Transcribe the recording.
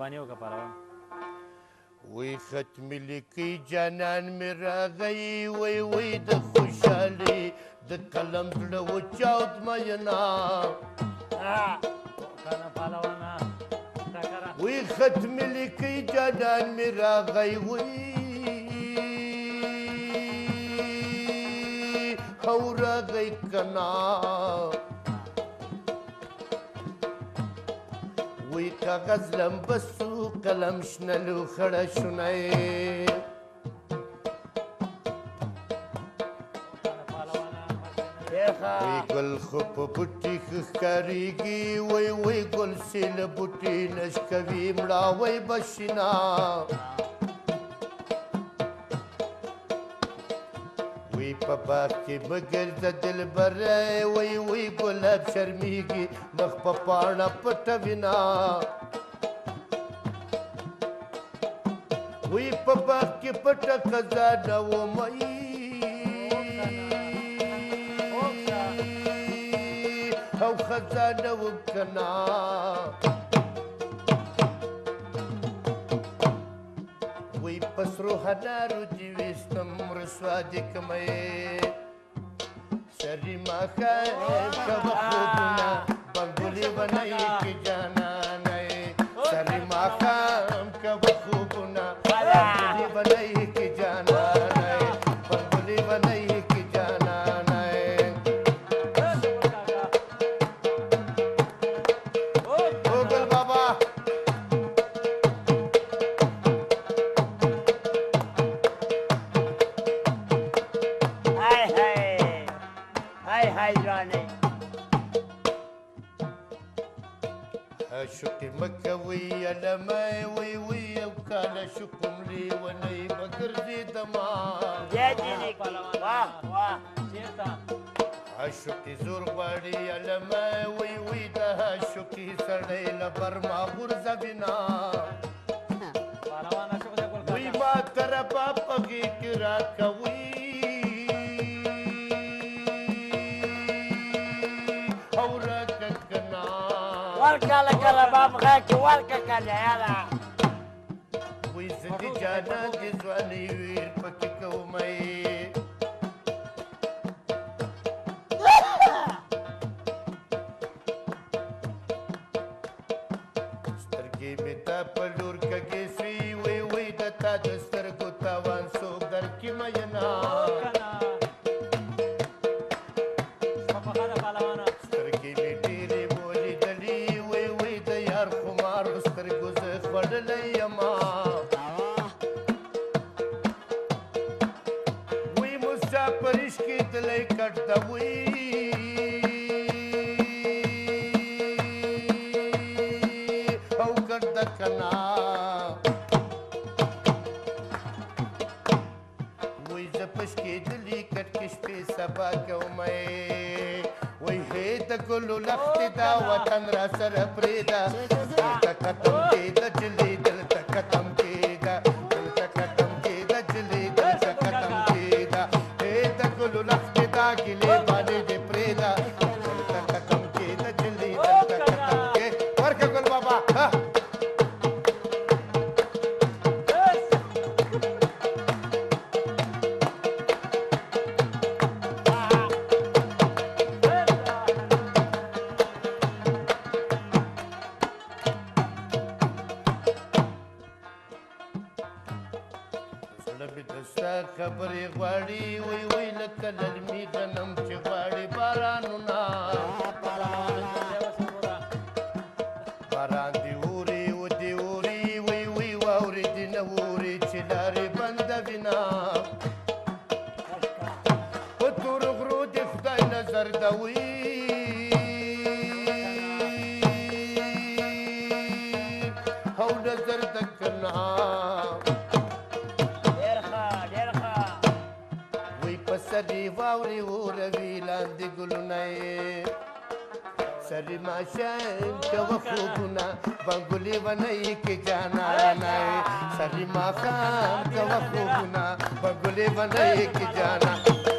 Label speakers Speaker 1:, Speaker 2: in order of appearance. Speaker 1: مهرباني وکړه پهلوان وی ختم لیکي جانان مې راغی وی وی د خوشحالي د قلم زړه وچاوت مینا وی ختم لیکي جانان مې راغی وی او راغی کنا کاغذ لمبسو قلم شنلو خړه شنی وی گل خوب بوټی خکاریږي وی وی گل سیل بوټی نشکوي مړه وی بشنا وی په باغ کې بګرځه دلبر وی وی ګلاب شرمېږي مخ په پاڼه پټه وینا وی په باغ کې پټه قضا نه و مې او خزانه وکنا ರುಜಿವಿಸ್ತಮೃಸ್ವಾಧಿಕಮಯೇ ಸರಿ ಮಗ ಬಂಗುಲಿ ಬನೈ ಕಿ ಜಾನ شوکې مکوي علمای وی وی او کاله شکم لی ونی بګرځي دما جای جی واه واه چیرته شوکې زور غواړي علمای وی وی د شوکې سړی له برما غرزه بنا وی ما تر په پګې کې را کوي ورکا لکه رباب غاکی ورکا کنه یالا وی زدی جانا دی زوانی ویر پکی کومه தலை கட்ட او کټ کنا وای ز پښ کې دلی کټ کې شپې سبا کوم وای هې د ګلو لخت دا وطن را سره پرېدا کټ کټ دې د چلی زړه مې د ستا خبرې غواړي وای وای لکه نرمي غنم چې غواړي بارانونه باران دې اوري و دې اوري وای وای واورې دې نه اوري چې لارې بندوي نه په تور غرو دې خدای نظر دوي वावरी उरवी लांदी गुलुनाए सरी माशम चव खूबना बंगुली वनई के जाना नाए सरी माकाम चव खूबना बंगुली वनई के जाना